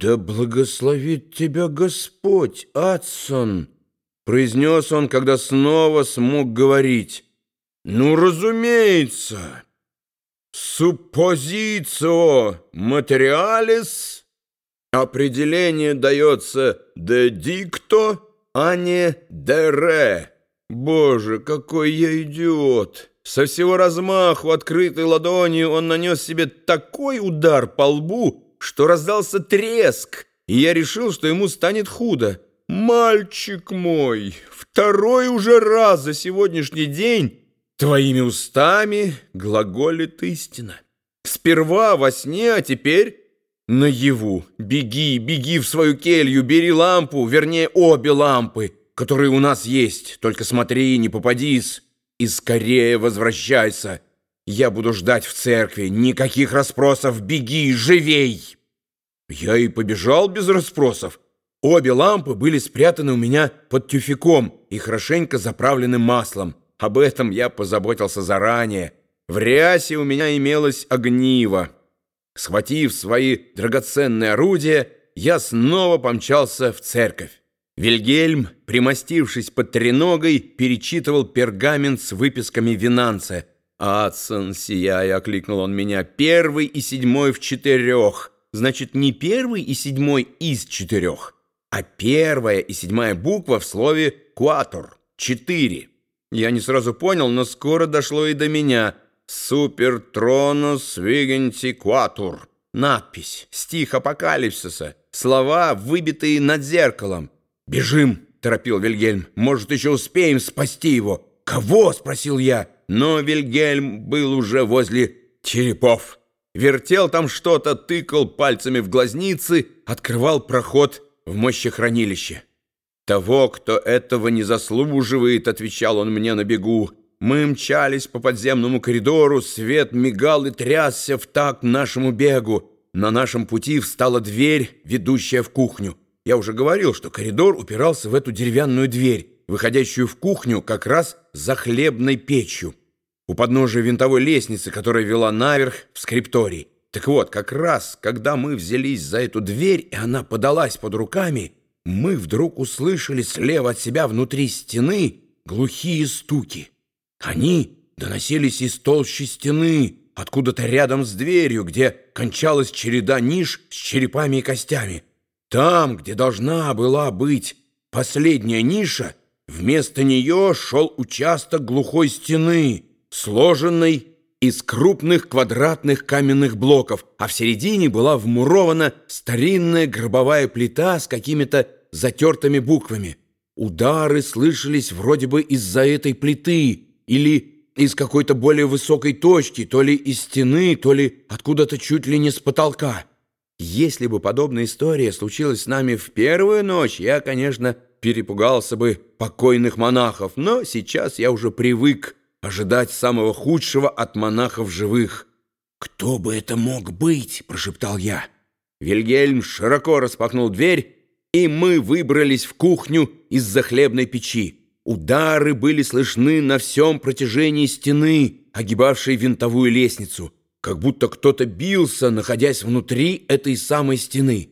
«Да благословит тебя Господь, Адсон!» произнес он, когда снова смог говорить. «Ну, разумеется! Суппозицио материалис определение дается де дикто, а не де ре. Боже, какой я идиот!» Со всего размаху открытой ладонью он нанес себе такой удар по лбу, что раздался треск, и я решил, что ему станет худо. «Мальчик мой, второй уже раз за сегодняшний день твоими устами глаголит истина. Сперва во сне, а теперь наяву. Беги, беги в свою келью, бери лампу, вернее, обе лампы, которые у нас есть. Только смотри, не попадись, и скорее возвращайся». Я буду ждать в церкви. Никаких расспросов. Беги, живей!» Я и побежал без расспросов. Обе лампы были спрятаны у меня под тюфяком и хорошенько заправлены маслом. Об этом я позаботился заранее. В рясе у меня имелось огниво. Схватив свои драгоценные орудия, я снова помчался в церковь. Вильгельм, примостившись под треногой, перечитывал пергамент с выписками Винанция — «Адсон, сияя!» — окликнул он меня. «Первый и седьмой в четырех. Значит, не первый и седьмой из четырех, а первая и седьмая буква в слове «куатор» — четыре». Я не сразу понял, но скоро дошло и до меня. «Супер тронус вигенти куатур». Надпись, стих апокалипсиса, слова, выбитые над зеркалом. «Бежим!» — торопил Вильгельм. «Может, еще успеем спасти его?» «Кого?» — спросил я но Вильгельм был уже возле черепов. Вертел там что-то, тыкал пальцами в глазницы, открывал проход в мощехранилище. «Того, кто этого не заслуживает», — отвечал он мне на бегу. Мы мчались по подземному коридору, свет мигал и трясся в такт нашему бегу. На нашем пути встала дверь, ведущая в кухню. Я уже говорил, что коридор упирался в эту деревянную дверь выходящую в кухню как раз за хлебной печью, у подножия винтовой лестницы, которая вела наверх в скрипторий. Так вот, как раз, когда мы взялись за эту дверь, и она подалась под руками, мы вдруг услышали слева от себя внутри стены глухие стуки. Они доносились из толщи стены, откуда-то рядом с дверью, где кончалась череда ниш с черепами и костями. Там, где должна была быть последняя ниша, Вместо нее шел участок глухой стены, сложенной из крупных квадратных каменных блоков, а в середине была вмурована старинная гробовая плита с какими-то затертыми буквами. Удары слышались вроде бы из-за этой плиты или из какой-то более высокой точки, то ли из стены, то ли откуда-то чуть ли не с потолка. Если бы подобная история случилась с нами в первую ночь, я, конечно, перепугался бы покойных монахов, но сейчас я уже привык ожидать самого худшего от монахов живых. «Кто бы это мог быть?» — прошептал я. Вильгельм широко распахнул дверь, и мы выбрались в кухню из-за хлебной печи. Удары были слышны на всем протяжении стены, огибавшей винтовую лестницу, как будто кто-то бился, находясь внутри этой самой стены.